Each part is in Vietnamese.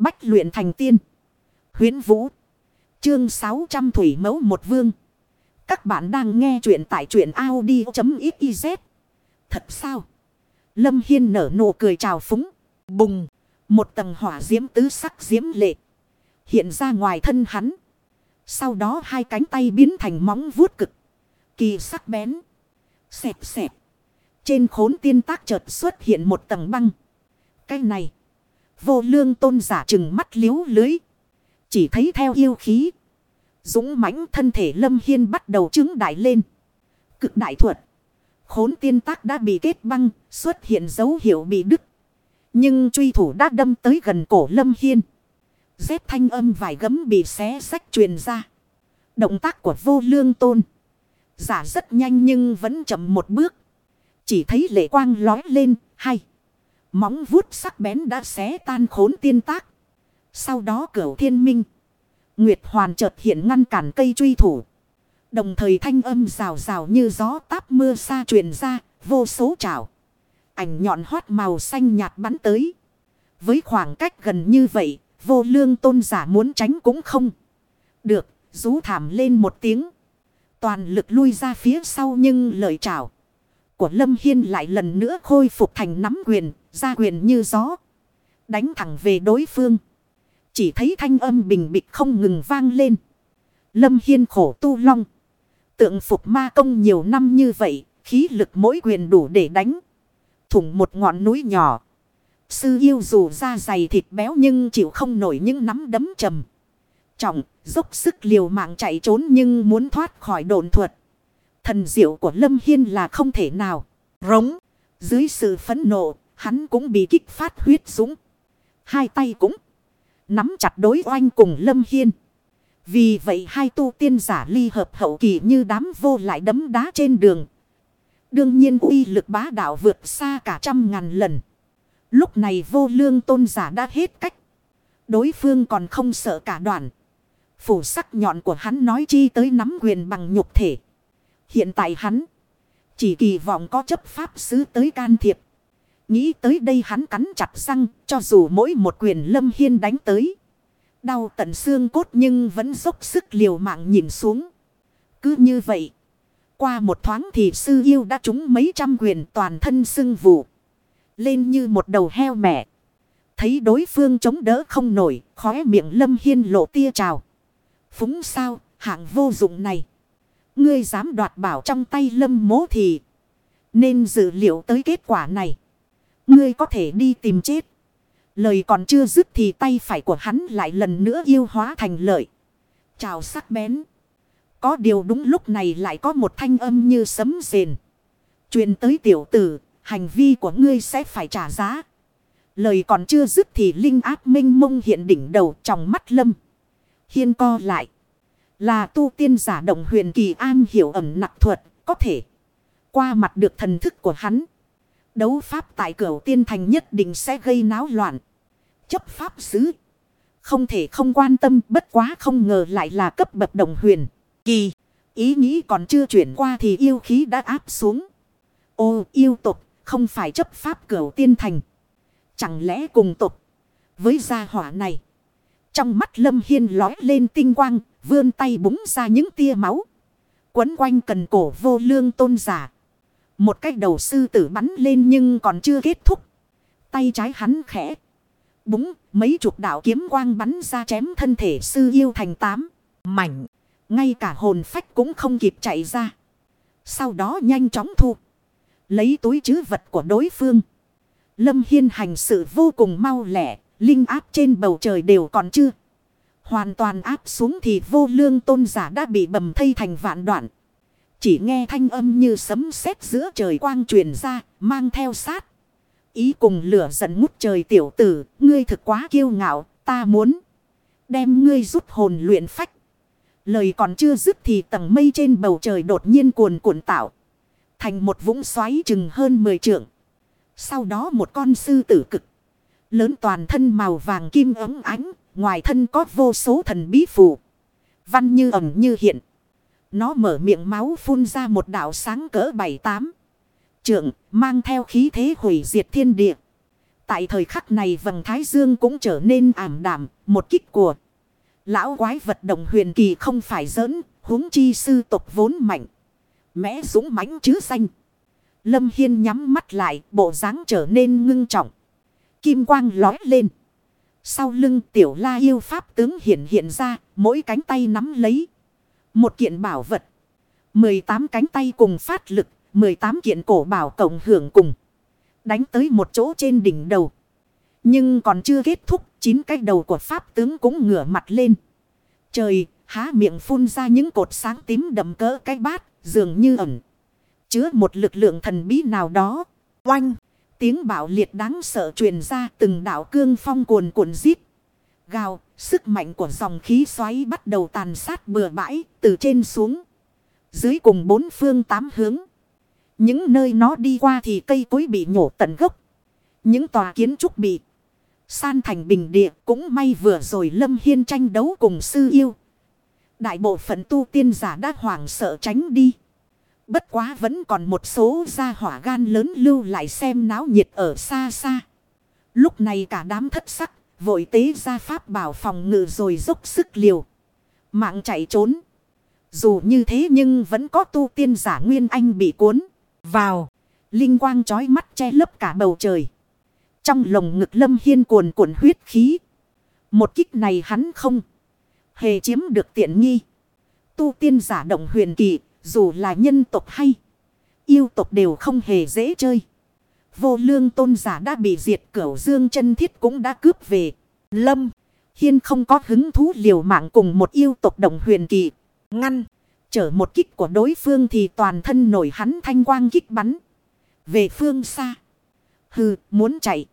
Bách luyện thành tiên. Huyến Vũ. Chương 600 Thủy Mẫu Một Vương. Các bạn đang nghe truyện tại truyện Audi.xyz. Thật sao? Lâm Hiên nở nụ cười chào phúng. Bùng. Một tầng hỏa diễm tứ sắc diễm lệ. Hiện ra ngoài thân hắn. Sau đó hai cánh tay biến thành móng vuốt cực. Kỳ sắc bén. Xẹp xẹp. Trên khốn tiên tác chợt xuất hiện một tầng băng. Cái này. Vô lương tôn giả chừng mắt liếu lưới. Chỉ thấy theo yêu khí. Dũng mãnh thân thể lâm hiên bắt đầu chứng đại lên. Cực đại thuật. Khốn tiên tác đã bị kết băng. Xuất hiện dấu hiệu bị đứt. Nhưng truy thủ đã đâm tới gần cổ lâm hiên. Dép thanh âm vài gấm bị xé sách truyền ra. Động tác của vô lương tôn. Giả rất nhanh nhưng vẫn chậm một bước. Chỉ thấy lệ quang lói lên, hay. Móng vuốt sắc bén đã xé tan khốn tiên tác. Sau đó cửu thiên minh. Nguyệt hoàn chợt hiện ngăn cản cây truy thủ. Đồng thời thanh âm rào rào như gió táp mưa xa truyền ra, vô số trào. Ảnh nhọn hoát màu xanh nhạt bắn tới. Với khoảng cách gần như vậy, vô lương tôn giả muốn tránh cũng không. Được, rú thảm lên một tiếng. Toàn lực lui ra phía sau nhưng lời chào của Lâm Hiên lại lần nữa khôi phục thành nắm quyền, ra quyền như gió. Đánh thẳng về đối phương. Chỉ thấy thanh âm bình bịch không ngừng vang lên. Lâm Hiên khổ tu long. Tượng phục ma công nhiều năm như vậy, khí lực mỗi quyền đủ để đánh. Thủng một ngọn núi nhỏ. Sư yêu dù da dày thịt béo nhưng chịu không nổi những nắm đấm trầm. Trọng, dốc sức liều mạng chạy trốn nhưng muốn thoát khỏi đồn thuật. Thần diệu của Lâm Hiên là không thể nào. Rống. Dưới sự phẫn nộ, hắn cũng bị kích phát huyết súng. Hai tay cũng nắm chặt đối oanh cùng Lâm Hiên. Vì vậy hai tu tiên giả ly hợp hậu kỳ như đám vô lại đấm đá trên đường. Đương nhiên uy lực bá đạo vượt xa cả trăm ngàn lần. Lúc này vô lương tôn giả đã hết cách. Đối phương còn không sợ cả đoàn. Phủ sắc nhọn của hắn nói chi tới nắm quyền bằng nhục thể. Hiện tại hắn chỉ kỳ vọng có chấp pháp sứ tới can thiệp. Nghĩ tới đây hắn cắn chặt răng, cho dù mỗi một quyền lâm hiên đánh tới. Đau tận xương cốt nhưng vẫn dốc sức liều mạng nhìn xuống. Cứ như vậy. Qua một thoáng thì sư yêu đã trúng mấy trăm quyền toàn thân sưng vụ. Lên như một đầu heo mẹ. Thấy đối phương chống đỡ không nổi. Khóe miệng lâm hiên lộ tia trào. Phúng sao, hạng vô dụng này. Ngươi dám đoạt bảo trong tay lâm mố thì. Nên dự liệu tới kết quả này. Ngươi có thể đi tìm chết. Lời còn chưa dứt thì tay phải của hắn lại lần nữa yêu hóa thành lợi. Chào sắc bén. Có điều đúng lúc này lại có một thanh âm như sấm rền. truyền tới tiểu tử, hành vi của ngươi sẽ phải trả giá. Lời còn chưa dứt thì linh áp minh mông hiện đỉnh đầu trong mắt lâm. Hiên co lại. Là tu tiên giả động huyền kỳ an hiểu ẩm nặng thuật, có thể qua mặt được thần thức của hắn. Đấu pháp tại cửa tiên thành nhất định sẽ gây náo loạn. Chấp pháp sứ. Không thể không quan tâm bất quá không ngờ lại là cấp bậc đồng huyền. Kỳ. Ý nghĩ còn chưa chuyển qua thì yêu khí đã áp xuống. Ô yêu tục không phải chấp pháp cửa tiên thành. Chẳng lẽ cùng tục. Với gia hỏa này. Trong mắt lâm hiên lói lên tinh quang. Vươn tay búng ra những tia máu. Quấn quanh cần cổ vô lương tôn giả. Một cái đầu sư tử bắn lên nhưng còn chưa kết thúc. Tay trái hắn khẽ. Búng, mấy chục đạo kiếm quang bắn ra chém thân thể sư yêu thành tám. Mảnh. Ngay cả hồn phách cũng không kịp chạy ra. Sau đó nhanh chóng thu. Lấy túi chứ vật của đối phương. Lâm Hiên hành sự vô cùng mau lẻ. Linh áp trên bầu trời đều còn chưa. Hoàn toàn áp xuống thì vô lương tôn giả đã bị bầm thây thành vạn đoạn. Chỉ nghe thanh âm như sấm sét giữa trời quang truyền ra, mang theo sát. Ý cùng lửa giận ngút trời tiểu tử, ngươi thực quá kiêu ngạo, ta muốn đem ngươi rút hồn luyện phách. Lời còn chưa dứt thì tầng mây trên bầu trời đột nhiên cuồn cuộn tạo. Thành một vũng xoáy chừng hơn 10 trượng. Sau đó một con sư tử cực. Lớn toàn thân màu vàng kim ấm ánh. Ngoài thân có vô số thần bí phù. Văn như ẩm như hiện. Nó mở miệng máu phun ra một đạo sáng cỡ bảy tám. Trượng mang theo khí thế hủy diệt thiên địa. Tại thời khắc này vầng thái dương cũng trở nên ảm đạm, một kích của. Lão quái vật động huyền kỳ không phải giỡn, huống chi sư tộc vốn mạnh. Mẽ dũng mãnh chứ xanh. Lâm Hiên nhắm mắt lại, bộ dáng trở nên ngưng trọng. Kim quang lói lên. Sau lưng tiểu la yêu pháp tướng hiện hiện ra, mỗi cánh tay nắm lấy. Một kiện bảo vật. 18 cánh tay cùng phát lực, 18 kiện cổ bảo cộng hưởng cùng. Đánh tới một chỗ trên đỉnh đầu. Nhưng còn chưa kết thúc, chín cái đầu của pháp tướng cũng ngửa mặt lên. Trời, há miệng phun ra những cột sáng tím đậm cỡ cái bát, dường như ẩn. Chứa một lực lượng thần bí nào đó. Oanh! Tiếng bạo liệt đáng sợ truyền ra từng đảo cương phong cuồn cuộn giết. Gào, sức mạnh của dòng khí xoáy bắt đầu tàn sát bừa bãi, từ trên xuống. Dưới cùng bốn phương tám hướng. Những nơi nó đi qua thì cây cối bị nhổ tận gốc. Những tòa kiến trúc bị san thành bình địa cũng may vừa rồi Lâm Hiên tranh đấu cùng sư yêu. Đại bộ phận tu tiên giả đã hoảng sợ tránh đi. Bất quá vẫn còn một số gia hỏa gan lớn lưu lại xem náo nhiệt ở xa xa. Lúc này cả đám thất sắc, vội tế ra pháp bảo phòng ngự rồi dốc sức liều. Mạng chạy trốn. Dù như thế nhưng vẫn có tu tiên giả Nguyên Anh bị cuốn vào. Linh quang trói mắt che lấp cả bầu trời. Trong lồng ngực lâm hiên cuồn cuộn huyết khí. Một kích này hắn không hề chiếm được tiện nghi. Tu tiên giả động huyền kỳ dù là nhân tộc hay yêu tộc đều không hề dễ chơi. Vô lương tôn giả đã bị diệt cửu dương chân thiết cũng đã cướp về. Lâm, hiên không có hứng thú liều mạng cùng một yêu tộc đồng huyền kỳ. Ngăn, chở một kích của đối phương thì toàn thân nổi hắn thanh quang kích bắn. Về phương xa. Hừ, muốn chạy.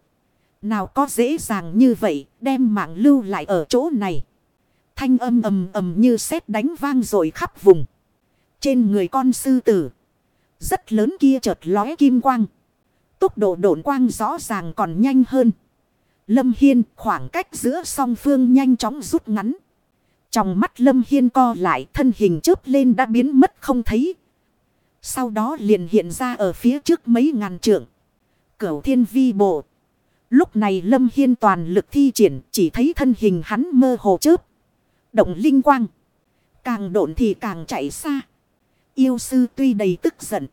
Nào có dễ dàng như vậy, đem mạng lưu lại ở chỗ này. Thanh âm ầm ầm như sét đánh vang rồi khắp vùng. Trên người con sư tử. Rất lớn kia chợt lóe kim quang. Tốc độ độn quang rõ ràng còn nhanh hơn. Lâm Hiên khoảng cách giữa song phương nhanh chóng rút ngắn. Trong mắt Lâm Hiên co lại, thân hình chớp lên đã biến mất không thấy. Sau đó liền hiện ra ở phía trước mấy ngàn trượng. Cửu thiên vi bộ. Lúc này Lâm Hiên toàn lực thi triển, chỉ thấy thân hình hắn mơ hồ chớp. Động linh quang. Càng độn thì càng chạy xa. Yêu sư tuy đầy tức giận.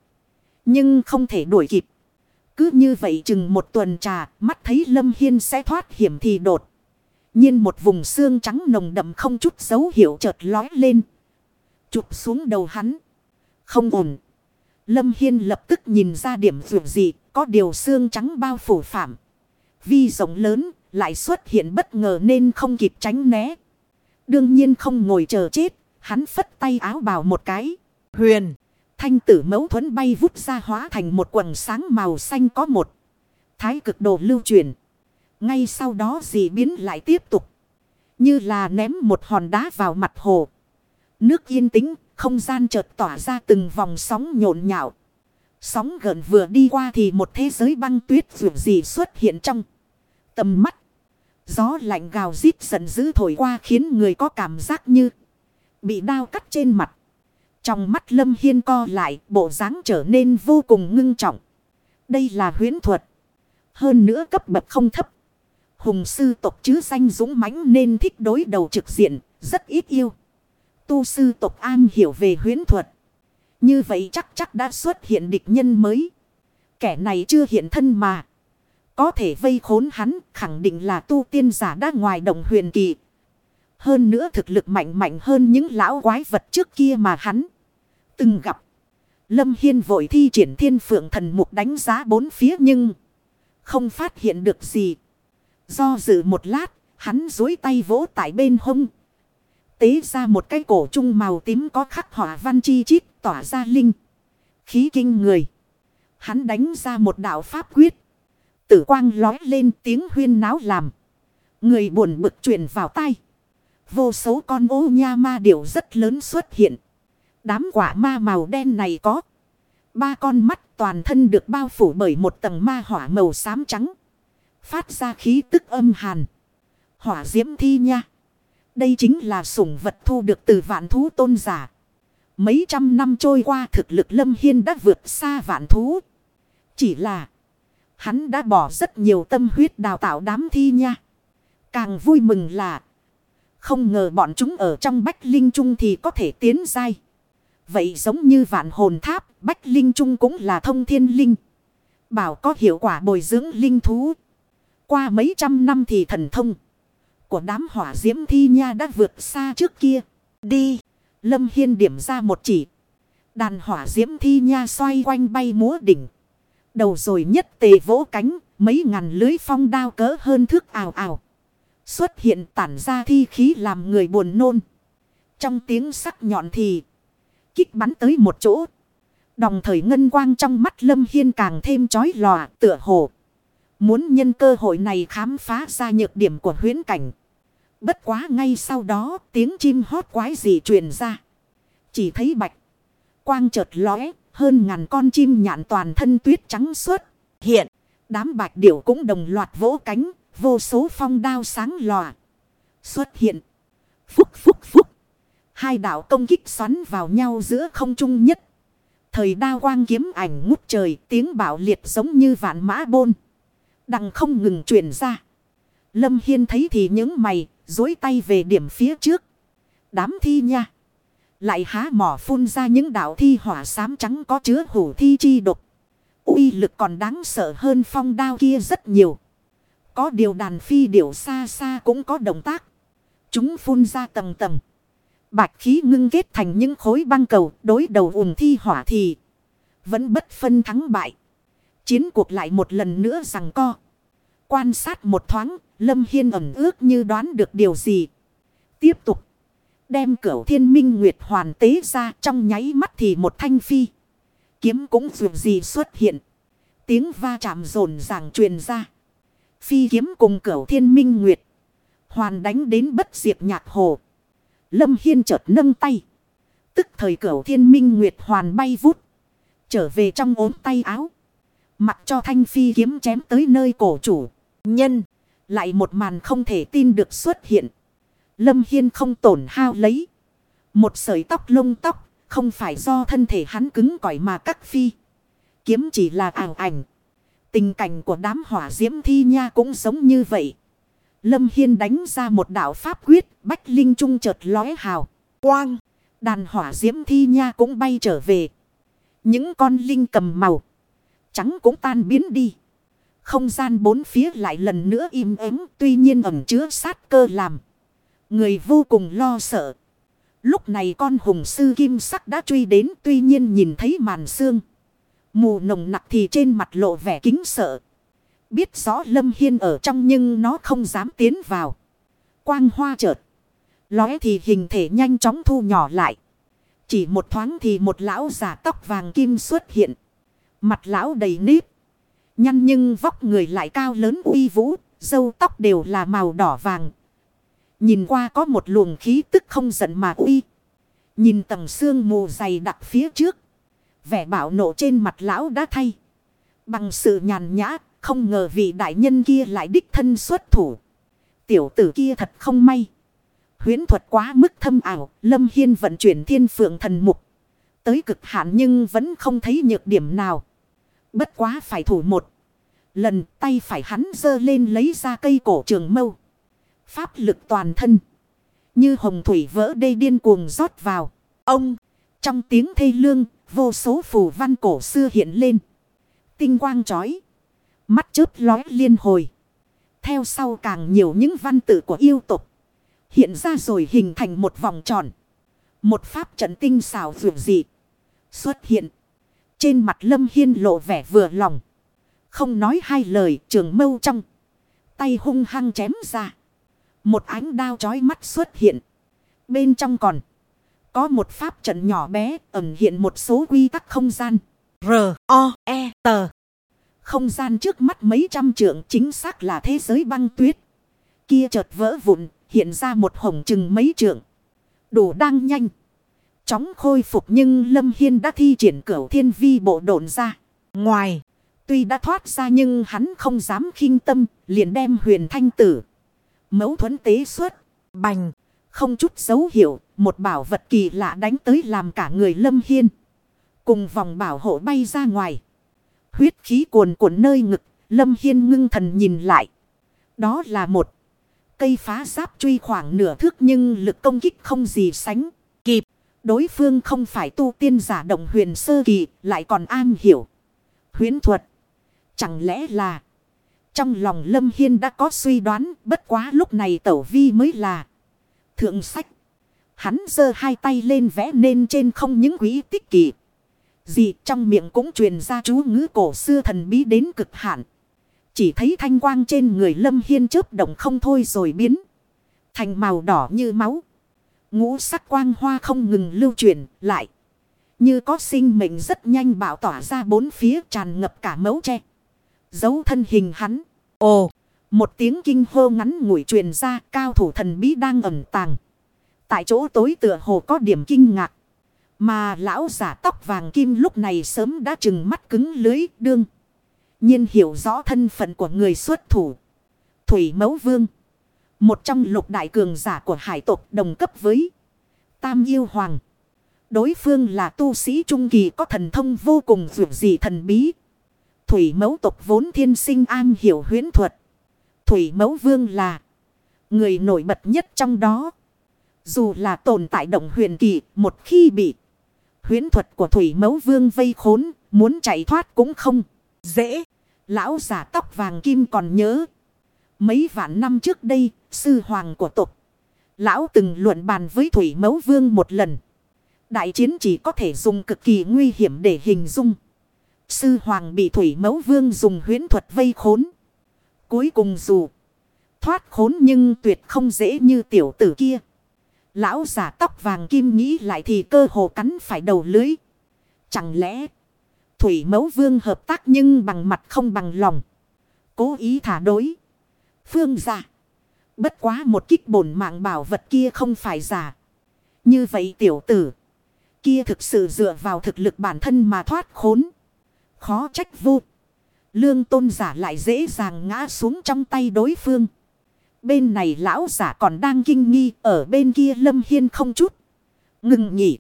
Nhưng không thể đuổi kịp. Cứ như vậy chừng một tuần trà, mắt thấy Lâm Hiên sẽ thoát hiểm thì đột. nhiên một vùng xương trắng nồng đậm không chút dấu hiệu chợt lói lên. Chụp xuống đầu hắn. Không ổn. Lâm Hiên lập tức nhìn ra điểm dù gì, có điều xương trắng bao phủ phạm. Vi rộng lớn, lại xuất hiện bất ngờ nên không kịp tránh né. Đương nhiên không ngồi chờ chết, hắn phất tay áo bào một cái. Huyền, thanh tử mẫu thuẫn bay vút ra hóa thành một quần sáng màu xanh có một. Thái cực đồ lưu truyền. Ngay sau đó gì biến lại tiếp tục. Như là ném một hòn đá vào mặt hồ. Nước yên tĩnh, không gian chợt tỏa ra từng vòng sóng nhộn nhạo. Sóng gần vừa đi qua thì một thế giới băng tuyết dù gì xuất hiện trong tầm mắt. Gió lạnh gào rít giận dữ thổi qua khiến người có cảm giác như bị đao cắt trên mặt. Trong mắt Lâm Hiên co lại, bộ dáng trở nên vô cùng ngưng trọng. Đây là huyến thuật. Hơn nữa cấp bậc không thấp. Hùng sư tộc chứ danh dũng mãnh nên thích đối đầu trực diện, rất ít yêu. Tu sư tộc an hiểu về huyến thuật. Như vậy chắc chắc đã xuất hiện địch nhân mới. Kẻ này chưa hiện thân mà. Có thể vây khốn hắn, khẳng định là tu tiên giả đã ngoài đồng huyền kỳ. Hơn nữa thực lực mạnh mạnh hơn những lão quái vật trước kia mà hắn từng gặp. Lâm Hiên vội thi triển thiên phượng thần mục đánh giá bốn phía nhưng không phát hiện được gì. Do dự một lát, hắn dối tay vỗ tại bên hông. Tế ra một cái cổ trung màu tím có khắc họa văn chi chít tỏa ra linh. Khí kinh người. Hắn đánh ra một đạo pháp quyết. Tử quang lói lên tiếng huyên náo làm. Người buồn bực truyền vào tay. Vô số con ô nha ma điểu rất lớn xuất hiện. Đám quả ma màu đen này có. Ba con mắt toàn thân được bao phủ bởi một tầng ma hỏa màu xám trắng. Phát ra khí tức âm hàn. Hỏa diễm thi nha. Đây chính là sủng vật thu được từ vạn thú tôn giả. Mấy trăm năm trôi qua thực lực lâm hiên đã vượt xa vạn thú. Chỉ là, Hắn đã bỏ rất nhiều tâm huyết đào tạo đám thi nha. Càng vui mừng là, không ngờ bọn chúng ở trong bách linh trung thì có thể tiến dai. Vậy giống như vạn hồn tháp, bách linh trung cũng là thông thiên linh. Bảo có hiệu quả bồi dưỡng linh thú. Qua mấy trăm năm thì thần thông của đám hỏa diễm thi nha đã vượt xa trước kia. Đi, Lâm Hiên điểm ra một chỉ. Đàn hỏa diễm thi nha xoay quanh bay múa đỉnh. Đầu rồi nhất tề vỗ cánh, mấy ngàn lưới phong đao cỡ hơn thước ảo ảo. Xuất hiện tản ra thi khí làm người buồn nôn. Trong tiếng sắc nhọn thì kích bắn tới một chỗ. Đồng thời ngân quang trong mắt Lâm Hiên càng thêm chói lòa, tựa hồ. Muốn nhân cơ hội này khám phá ra nhược điểm của huyến cảnh. Bất quá ngay sau đó, tiếng chim hót quái gì truyền ra. Chỉ thấy bạch. Quang chợt lóe. Hơn ngàn con chim nhạn toàn thân tuyết trắng suốt. Hiện. Đám bạch điểu cũng đồng loạt vỗ cánh. Vô số phong đao sáng lòa. Xuất hiện. Phúc phúc phúc. Hai đạo công kích xoắn vào nhau giữa không trung nhất. Thời đao quang kiếm ảnh ngút trời, tiếng bạo liệt giống như vạn mã bôn. Đằng không ngừng truyền ra. Lâm Hiên thấy thì những mày, dối tay về điểm phía trước. Đám thi nha. Lại há mỏ phun ra những đạo thi hỏa xám trắng có chứa hủ thi chi độc. uy lực còn đáng sợ hơn phong đao kia rất nhiều. Có điều đàn phi điểu xa xa cũng có động tác. Chúng phun ra tầng tầng. Bạch khí ngưng kết thành những khối băng cầu đối đầu ủng thi hỏa thì vẫn bất phân thắng bại. Chiến cuộc lại một lần nữa rằng co. Quan sát một thoáng, Lâm Hiên ẩm ước như đoán được điều gì. Tiếp tục. Đem cửu thiên minh nguyệt hoàn tế ra trong nháy mắt thì một thanh phi. Kiếm cũng dù gì xuất hiện. Tiếng va chạm rồn ràng truyền ra. Phi kiếm cùng cửu thiên minh nguyệt. Hoàn đánh đến bất diệt nhạc hồ. Lâm Hiên chợt nâng tay. Tức thời cửu thiên minh nguyệt hoàn bay vút. Trở về trong ốm tay áo. Mặc cho thanh phi kiếm chém tới nơi cổ chủ. Nhân. Lại một màn không thể tin được xuất hiện. Lâm Hiên không tổn hao lấy. Một sợi tóc lông tóc. Không phải do thân thể hắn cứng cỏi mà cắt phi. Kiếm chỉ là ảo ảnh. Tình cảnh của đám hỏa diễm thi nha cũng giống như vậy. Lâm Hiên đánh ra một đạo pháp quyết. Bách Linh Trung chợt lóe hào. Quang. Đàn hỏa diễm thi nha cũng bay trở về. Những con linh cầm màu. Trắng cũng tan biến đi. Không gian bốn phía lại lần nữa im ắng, tuy nhiên ẩm chứa sát cơ làm. Người vô cùng lo sợ. Lúc này con hùng sư kim sắc đã truy đến, tuy nhiên nhìn thấy màn xương. Mù nồng nặc thì trên mặt lộ vẻ kính sợ. Biết rõ Lâm Hiên ở trong nhưng nó không dám tiến vào. Quang hoa chợt. Lóe thì hình thể nhanh chóng thu nhỏ lại. Chỉ một thoáng thì một lão giả tóc vàng kim xuất hiện. Mặt lão đầy nếp. Nhăn nhưng vóc người lại cao lớn uy vũ, dâu tóc đều là màu đỏ vàng. Nhìn qua có một luồng khí tức không giận mà uy. Nhìn tầng xương mù dày đặc phía trước. Vẻ bảo nộ trên mặt lão đã thay. Bằng sự nhàn nhã, không ngờ vị đại nhân kia lại đích thân xuất thủ. Tiểu tử kia thật không may. Huyến thuật quá mức thâm ảo, Lâm Hiên vận chuyển thiên phượng thần mục. Tới cực hạn nhưng vẫn không thấy nhược điểm nào. Bất quá phải thủ một. Lần tay phải hắn dơ lên lấy ra cây cổ trường mâu. Pháp lực toàn thân. Như hồng thủy vỡ đê điên cuồng rót vào. Ông. Trong tiếng thê lương. Vô số phù văn cổ xưa hiện lên. Tinh quang chói. Mắt chớp lói liên hồi. Theo sau càng nhiều những văn tự của yêu tục. Hiện ra rồi hình thành một vòng tròn. Một pháp trận tinh xảo dù dị. Xuất hiện. Trên mặt Lâm Hiên lộ vẻ vừa lòng. Không nói hai lời, trường mâu trong. Tay hung hăng chém ra. Một ánh đao chói mắt xuất hiện. Bên trong còn. Có một pháp trận nhỏ bé, ẩn hiện một số quy tắc không gian. R-O-E-T Không gian trước mắt mấy trăm trượng chính xác là thế giới băng tuyết. Kia chợt vỡ vụn hiện ra một hồng chừng mấy trượng. Đủ đang nhanh chóng khôi phục nhưng Lâm Hiên đã thi triển cửu thiên vi bộ độn ra. Ngoài, tuy đã thoát ra nhưng hắn không dám khinh tâm, liền đem huyền thanh tử. Mẫu thuẫn tế xuất, bành, không chút dấu hiệu, một bảo vật kỳ lạ đánh tới làm cả người Lâm Hiên. Cùng vòng bảo hộ bay ra ngoài. Huyết khí cuồn cuộn nơi ngực, Lâm Hiên ngưng thần nhìn lại. Đó là một cây phá giáp truy khoảng nửa thước nhưng lực công kích không gì sánh. Kịp, đối phương không phải tu tiên giả động huyền sơ kỳ, lại còn an hiểu. Huyến thuật. Chẳng lẽ là... Trong lòng Lâm Hiên đã có suy đoán, bất quá lúc này tẩu vi mới là thượng sách. Hắn giơ hai tay lên vẽ nên trên không những quý tích kỳ. Gì trong miệng cũng truyền ra chú ngữ cổ xưa thần bí đến cực hạn. Chỉ thấy thanh quang trên người Lâm Hiên chớp động không thôi rồi biến. Thành màu đỏ như máu. Ngũ sắc quang hoa không ngừng lưu chuyển lại. Như có sinh mệnh rất nhanh bạo tỏa ra bốn phía tràn ngập cả mẫu tre. Dấu thân hình hắn. Ồ, một tiếng kinh hô ngắn ngủi truyền ra cao thủ thần bí đang ẩn tàng. Tại chỗ tối tựa hồ có điểm kinh ngạc. Mà lão giả tóc vàng kim lúc này sớm đã chừng mắt cứng lưới đương nhiên hiểu rõ thân phận của người xuất thủ. Thủy Mấu Vương. Một trong lục đại cường giả của hải tộc đồng cấp với Tam Yêu Hoàng. Đối phương là tu sĩ trung kỳ có thần thông vô cùng vượt dị thần bí. Thủy mẫu tộc vốn thiên sinh an hiểu huyến thuật. Thủy mẫu vương là người nổi bật nhất trong đó. Dù là tồn tại động huyền kỳ, một khi bị huyến thuật của thủy mẫu vương vây khốn, muốn chạy thoát cũng không dễ. Lão giả tóc vàng kim còn nhớ. Mấy vạn năm trước đây, sư hoàng của tộc. Lão từng luận bàn với thủy mẫu vương một lần. Đại chiến chỉ có thể dùng cực kỳ nguy hiểm để hình dung. Sư hoàng bị thủy mẫu vương dùng huyến thuật vây khốn. Cuối cùng dù thoát khốn nhưng tuyệt không dễ như tiểu tử kia. Lão giả tóc vàng kim nghĩ lại thì cơ hồ cắn phải đầu lưới. Chẳng lẽ thủy mẫu vương hợp tác nhưng bằng mặt không bằng lòng. Cố ý thả đối. Phương giả. Bất quá một kích bổn mạng bảo vật kia không phải giả. Như vậy tiểu tử. Kia thực sự dựa vào thực lực bản thân mà thoát khốn. Khó trách vô. Lương tôn giả lại dễ dàng ngã xuống trong tay đối phương. Bên này lão giả còn đang kinh nghi. Ở bên kia lâm hiên không chút. Ngừng nhỉ.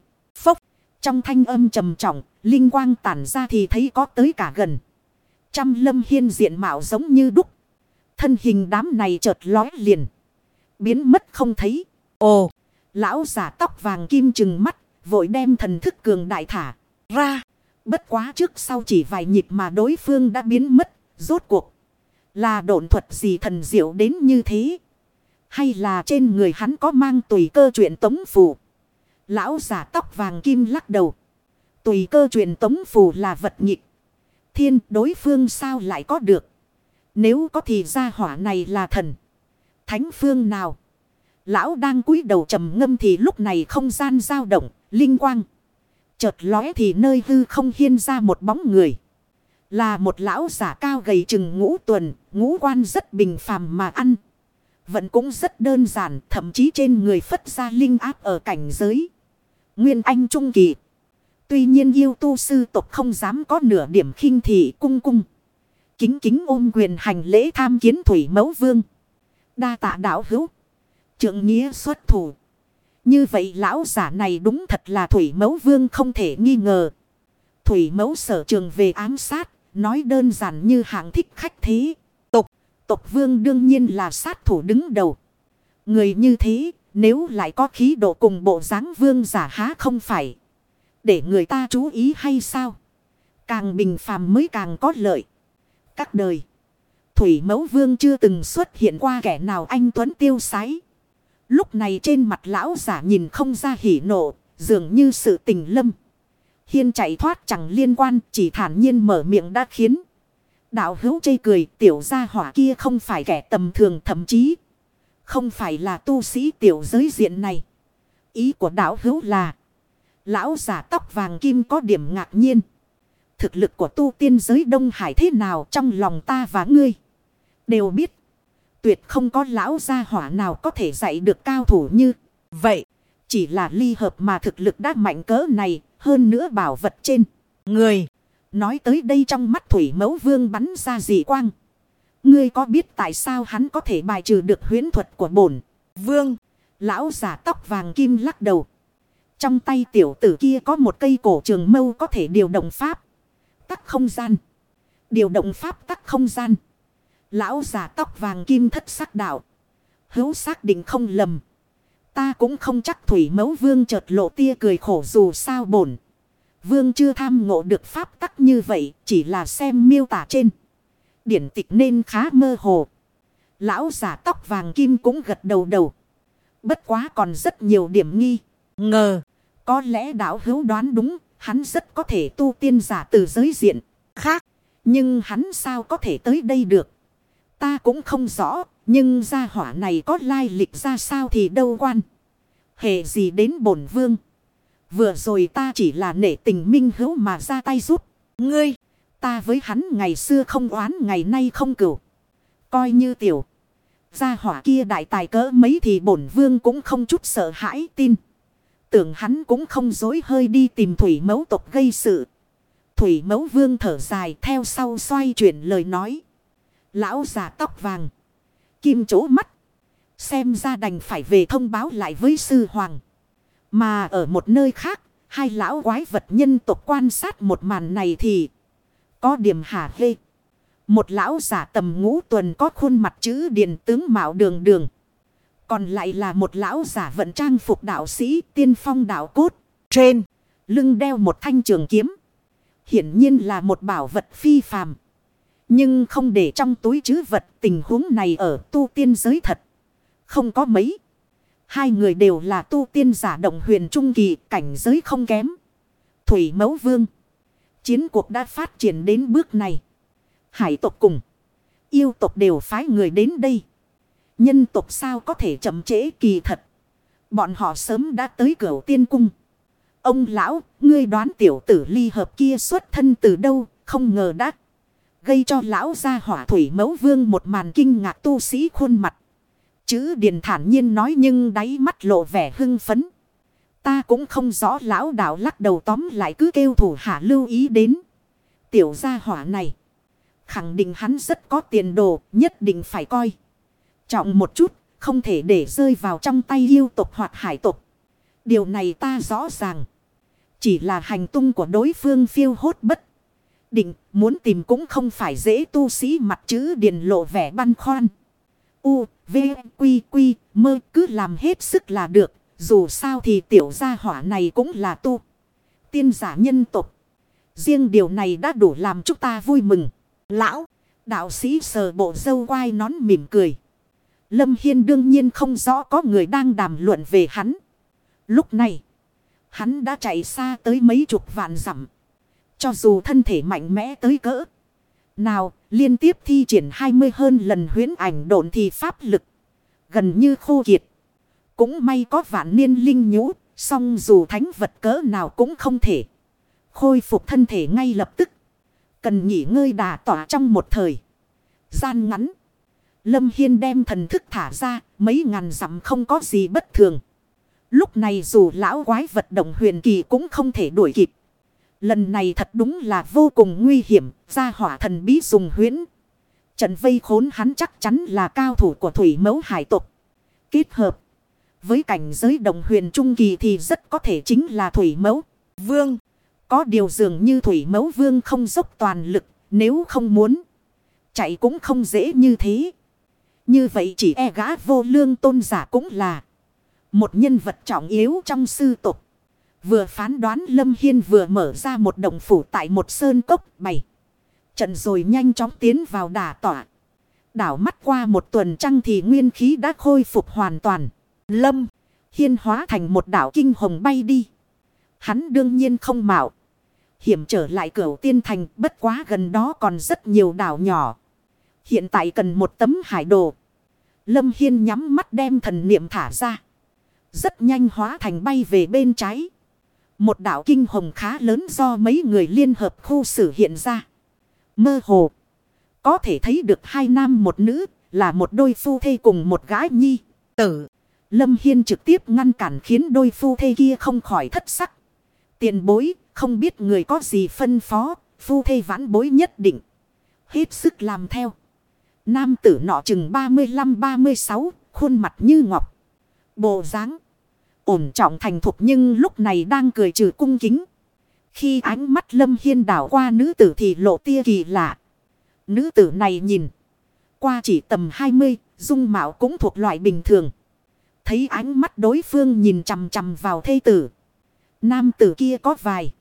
Trong thanh âm trầm trọng. Linh quang tản ra thì thấy có tới cả gần. Trăm lâm hiên diện mạo giống như đúc. Thân hình đám này chợt lói liền. Biến mất không thấy. Ồ. Lão giả tóc vàng kim chừng mắt. Vội đem thần thức cường đại thả ra. Bất quá trước sau chỉ vài nhịp mà đối phương đã biến mất. Rốt cuộc. Là độn thuật gì thần diệu đến như thế. Hay là trên người hắn có mang tùy cơ chuyện tống phù. Lão giả tóc vàng kim lắc đầu. Tùy cơ truyền tống phù là vật nhịp. Thiên đối phương sao lại có được. Nếu có thì ra hỏa này là thần. Thánh phương nào. Lão đang cúi đầu trầm ngâm thì lúc này không gian dao động, linh quang. Chợt lóe thì nơi hư không hiên ra một bóng người. Là một lão giả cao gầy chừng ngũ tuần, ngũ quan rất bình phàm mà ăn. Vẫn cũng rất đơn giản, thậm chí trên người phất ra linh áp ở cảnh giới. Nguyên Anh Trung Kỳ. Tuy nhiên yêu tu sư tộc không dám có nửa điểm khinh thị cung cung. Kính kính ôm quyền hành lễ tham kiến thủy mẫu vương. Đa tạ đạo hữu. Trượng nghĩa xuất thủ. Như vậy lão giả này đúng thật là thủy mẫu vương không thể nghi ngờ. Thủy mẫu sở trường về ám sát, nói đơn giản như hạng thích khách thế. tộc tộc vương đương nhiên là sát thủ đứng đầu. Người như thế, nếu lại có khí độ cùng bộ dáng vương giả há không phải. Để người ta chú ý hay sao? Càng bình phàm mới càng có lợi. Các đời. Thủy mẫu vương chưa từng xuất hiện qua kẻ nào anh Tuấn tiêu sái. Lúc này trên mặt lão giả nhìn không ra hỉ nộ, dường như sự tình lâm. Hiên chạy thoát chẳng liên quan, chỉ thản nhiên mở miệng đã khiến. Đạo hữu chây cười, tiểu gia hỏa kia không phải kẻ tầm thường thậm chí. Không phải là tu sĩ tiểu giới diện này. Ý của đạo hữu là. Lão giả tóc vàng kim có điểm ngạc nhiên. Thực lực của tu tiên giới Đông Hải thế nào trong lòng ta và ngươi. Đều biết. Tuyệt không có lão gia hỏa nào có thể dạy được cao thủ như vậy. Chỉ là ly hợp mà thực lực đã mạnh cỡ này, hơn nữa bảo vật trên. Người, nói tới đây trong mắt thủy mẫu vương bắn ra dị quang. Ngươi có biết tại sao hắn có thể bài trừ được huyến thuật của bổn vương? Lão giả tóc vàng kim lắc đầu. Trong tay tiểu tử kia có một cây cổ trường mâu có thể điều động pháp. Tắc không gian. Điều động pháp tắc không gian. Lão già tóc vàng kim thất sắc đạo. Hữu xác định không lầm. Ta cũng không chắc thủy mẫu vương chợt lộ tia cười khổ dù sao bổn. Vương chưa tham ngộ được pháp tắc như vậy, chỉ là xem miêu tả trên. Điển tịch nên khá mơ hồ. Lão giả tóc vàng kim cũng gật đầu đầu. Bất quá còn rất nhiều điểm nghi. Ngờ, có lẽ đạo hữu đoán đúng, hắn rất có thể tu tiên giả từ giới diện khác. Nhưng hắn sao có thể tới đây được? Ta cũng không rõ, nhưng gia hỏa này có lai lịch ra sao thì đâu quan. Hệ gì đến bổn vương. Vừa rồi ta chỉ là nể tình minh hữu mà ra tay giúp. Ngươi, ta với hắn ngày xưa không oán ngày nay không cửu. Coi như tiểu. Gia hỏa kia đại tài cỡ mấy thì bổn vương cũng không chút sợ hãi tin. Tưởng hắn cũng không dối hơi đi tìm thủy mẫu tộc gây sự. Thủy mẫu vương thở dài theo sau xoay chuyển lời nói. Lão già tóc vàng. Kim chỗ mắt. Xem ra đành phải về thông báo lại với sư hoàng. Mà ở một nơi khác, hai lão quái vật nhân tộc quan sát một màn này thì có điểm hả hê. Một lão giả tầm ngũ tuần có khuôn mặt chữ điền tướng mạo đường đường. Còn lại là một lão giả vận trang phục đạo sĩ tiên phong đạo cốt. Trên, lưng đeo một thanh trường kiếm. Hiển nhiên là một bảo vật phi phàm. Nhưng không để trong túi chứ vật tình huống này ở tu tiên giới thật. Không có mấy. Hai người đều là tu tiên giả động huyền trung kỳ cảnh giới không kém. Thủy mẫu vương. Chiến cuộc đã phát triển đến bước này. Hải tộc cùng. Yêu tộc đều phái người đến đây. Nhân tộc sao có thể chậm trễ kỳ thật. Bọn họ sớm đã tới cửa tiên cung. Ông lão, ngươi đoán tiểu tử ly hợp kia xuất thân từ đâu, không ngờ đã. Gây cho lão ra hỏa thủy mẫu vương một màn kinh ngạc tu sĩ khuôn mặt. Chữ điền thản nhiên nói nhưng đáy mắt lộ vẻ hưng phấn. Ta cũng không rõ lão đạo lắc đầu tóm lại cứ kêu thủ hạ lưu ý đến. Tiểu gia hỏa này. Khẳng định hắn rất có tiền đồ, nhất định phải coi. Trọng một chút, không thể để rơi vào trong tay yêu tộc hoặc hải tộc. Điều này ta rõ ràng. Chỉ là hành tung của đối phương phiêu hốt bất. Định, muốn tìm cũng không phải dễ tu sĩ mặt chữ điền lộ vẻ băn khoăn. U, V, Quy, Quy, mơ cứ làm hết sức là được. Dù sao thì tiểu gia hỏa này cũng là tu. Tiên giả nhân tục. Riêng điều này đã đủ làm chúng ta vui mừng. Lão, đạo sĩ sờ bộ dâu quai nón mỉm cười. Lâm Hiên đương nhiên không rõ có người đang đàm luận về hắn. Lúc này, hắn đã chạy xa tới mấy chục vạn dặm. Cho dù thân thể mạnh mẽ tới cỡ. Nào, liên tiếp thi triển 20 hơn lần huyến ảnh độn thì pháp lực. Gần như khô kiệt. Cũng may có vạn niên linh nhũ. Song dù thánh vật cỡ nào cũng không thể. Khôi phục thân thể ngay lập tức. Cần nghỉ ngơi đà tỏa trong một thời. Gian ngắn. Lâm Hiên đem thần thức thả ra. Mấy ngàn dặm không có gì bất thường. Lúc này dù lão quái vật động huyền kỳ cũng không thể đuổi kịp. Lần này thật đúng là vô cùng nguy hiểm. Gia hỏa thần bí dùng huyễn. Trận vây khốn hắn chắc chắn là cao thủ của thủy mẫu hải tộc. Kết hợp. Với cảnh giới đồng huyền trung kỳ thì rất có thể chính là thủy mẫu. Vương. Có điều dường như thủy mẫu vương không dốc toàn lực. Nếu không muốn. Chạy cũng không dễ như thế. Như vậy chỉ e gã vô lương tôn giả cũng là. Một nhân vật trọng yếu trong sư tục. Vừa phán đoán Lâm Hiên vừa mở ra một đồng phủ tại một sơn cốc bày. Trận rồi nhanh chóng tiến vào đà tỏa. Đảo mắt qua một tuần trăng thì nguyên khí đã khôi phục hoàn toàn. Lâm Hiên hóa thành một đảo kinh hồng bay đi. Hắn đương nhiên không mạo. Hiểm trở lại cửa tiên thành, bất quá gần đó còn rất nhiều đảo nhỏ. Hiện tại cần một tấm hải đồ. Lâm Hiên nhắm mắt đem thần niệm thả ra. Rất nhanh hóa thành bay về bên trái. Một đảo kinh hồng khá lớn do mấy người liên hợp khu xử hiện ra. Mơ hồ. Có thể thấy được hai nam một nữ, là một đôi phu thê cùng một gái nhi. Tử. Lâm Hiên trực tiếp ngăn cản khiến đôi phu thê kia không khỏi thất sắc. Tiền bối, không biết người có gì phân phó, phu thê vãn bối nhất định. Hết sức làm theo. Nam tử nọ chừng 35-36, khuôn mặt như ngọc. Bộ dáng ổn trọng thành thục nhưng lúc này đang cười trừ cung kính. Khi ánh mắt Lâm Hiên đảo qua nữ tử thì lộ tia kỳ lạ. Nữ tử này nhìn. qua chỉ tầm 20, dung mạo cũng thuộc loại bình thường. Thấy ánh mắt đối phương nhìn chằm chằm vào thê tử. Nam tử kia có vài.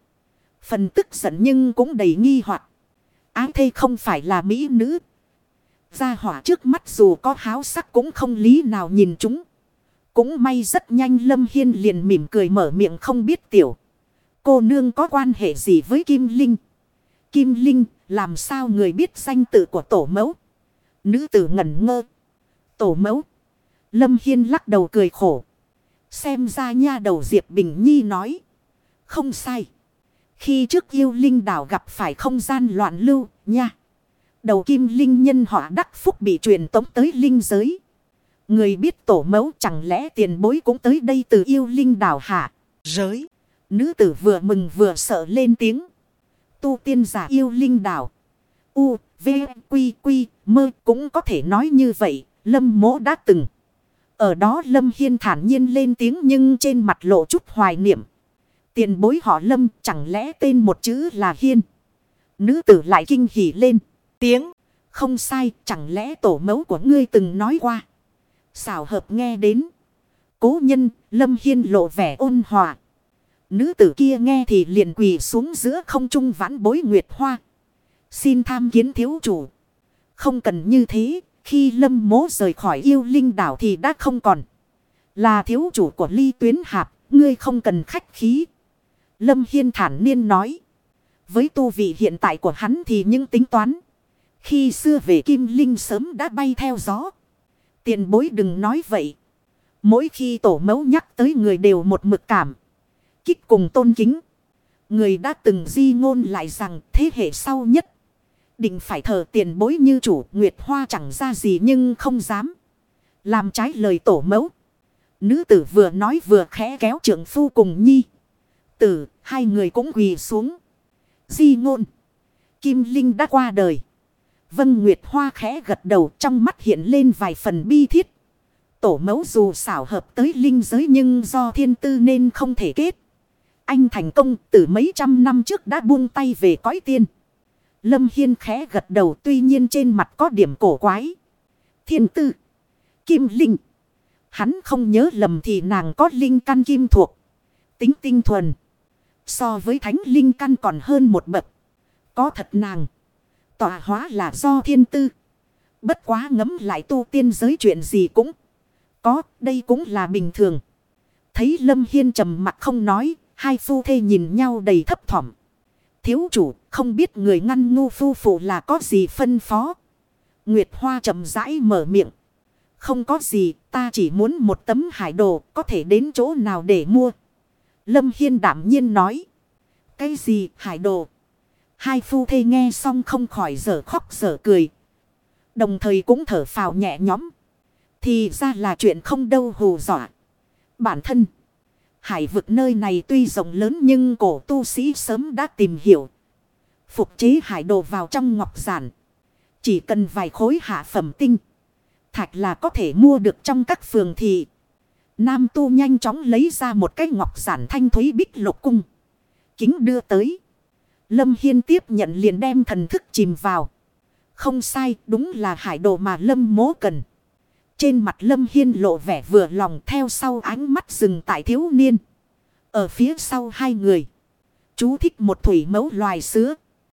Phần tức giận nhưng cũng đầy nghi hoặc Ái thê không phải là mỹ nữ. Gia hỏa trước mắt dù có háo sắc cũng không lý nào nhìn chúng. Cũng may rất nhanh Lâm Hiên liền mỉm cười mở miệng không biết tiểu. Cô nương có quan hệ gì với Kim Linh? Kim Linh, làm sao người biết danh tự của tổ mẫu? Nữ tử ngẩn ngơ. Tổ mẫu. Lâm Hiên lắc đầu cười khổ. Xem ra nha đầu Diệp Bình Nhi nói. Không sai. Khi trước yêu linh đảo gặp phải không gian loạn lưu nha. Đầu kim linh nhân họ đắc phúc bị truyền tống tới linh giới. Người biết tổ mẫu chẳng lẽ tiền bối cũng tới đây từ yêu linh đảo hạ. Giới. Nữ tử vừa mừng vừa sợ lên tiếng. Tu tiên giả yêu linh đảo. U, V, Quy, Quy, mơ cũng có thể nói như vậy. Lâm mỗ đã từng. Ở đó Lâm Hiên thản nhiên lên tiếng nhưng trên mặt lộ chút hoài niệm. Tiền bối họ Lâm, chẳng lẽ tên một chữ là Hiên. Nữ tử lại kinh hỉ lên. Tiếng. Không sai, chẳng lẽ tổ mẫu của ngươi từng nói qua. Xảo hợp nghe đến. Cố nhân, Lâm Hiên lộ vẻ ôn hòa. Nữ tử kia nghe thì liền quỳ xuống giữa không trung vãn bối nguyệt hoa. Xin tham kiến thiếu chủ. Không cần như thế. Khi lâm mố rời khỏi yêu linh đảo thì đã không còn. Là thiếu chủ của ly tuyến hạp. Ngươi không cần khách khí. Lâm Hiên thản niên nói. Với tu vị hiện tại của hắn thì những tính toán. Khi xưa về Kim Linh sớm đã bay theo gió. Tiền bối đừng nói vậy. Mỗi khi tổ mẫu nhắc tới người đều một mực cảm. Kích cùng tôn kính. Người đã từng di ngôn lại rằng thế hệ sau nhất. Định phải thờ tiền bối như chủ Nguyệt Hoa chẳng ra gì nhưng không dám. Làm trái lời tổ mẫu. Nữ tử vừa nói vừa khẽ kéo trưởng phu cùng nhi. Tử, hai người cũng quỳ xuống. Di ngôn. Kim Linh đã qua đời. Vân Nguyệt Hoa khẽ gật đầu trong mắt hiện lên vài phần bi thiết. Tổ mẫu dù xảo hợp tới linh giới nhưng do thiên tư nên không thể kết. Anh thành công từ mấy trăm năm trước đã buông tay về cõi tiên. Lâm Hiên khẽ gật đầu tuy nhiên trên mặt có điểm cổ quái. Thiên tư. Kim Linh. Hắn không nhớ lầm thì nàng có linh căn kim thuộc. Tính tinh thuần. So với thánh linh căn còn hơn một bậc. Có thật nàng. Tỏa hóa là do thiên tư. Bất quá ngấm lại tu tiên giới chuyện gì cũng. Có, đây cũng là bình thường. Thấy Lâm Hiên trầm mặt không nói, hai phu thê nhìn nhau đầy thấp thỏm. Thiếu chủ, không biết người ngăn ngu phu phụ là có gì phân phó. Nguyệt Hoa chậm rãi mở miệng. Không có gì, ta chỉ muốn một tấm hải đồ, có thể đến chỗ nào để mua. Lâm Hiên đảm nhiên nói. Cái gì hải đồ? Hai phu thê nghe xong không khỏi dở khóc dở cười. Đồng thời cũng thở phào nhẹ nhõm. Thì ra là chuyện không đâu hù dọa. Bản thân. Hải vực nơi này tuy rộng lớn nhưng cổ tu sĩ sớm đã tìm hiểu. Phục chế hải đồ vào trong ngọc giản. Chỉ cần vài khối hạ phẩm tinh. Thạch là có thể mua được trong các phường thị. Nam tu nhanh chóng lấy ra một cái ngọc giản thanh thúy bích lục cung. Kính đưa tới. Lâm Hiên tiếp nhận liền đem thần thức chìm vào. Không sai, đúng là hải đồ mà Lâm mố cần. Trên mặt Lâm Hiên lộ vẻ vừa lòng theo sau ánh mắt dừng tại thiếu niên. Ở phía sau hai người. Chú thích một thủy mẫu loài sứa.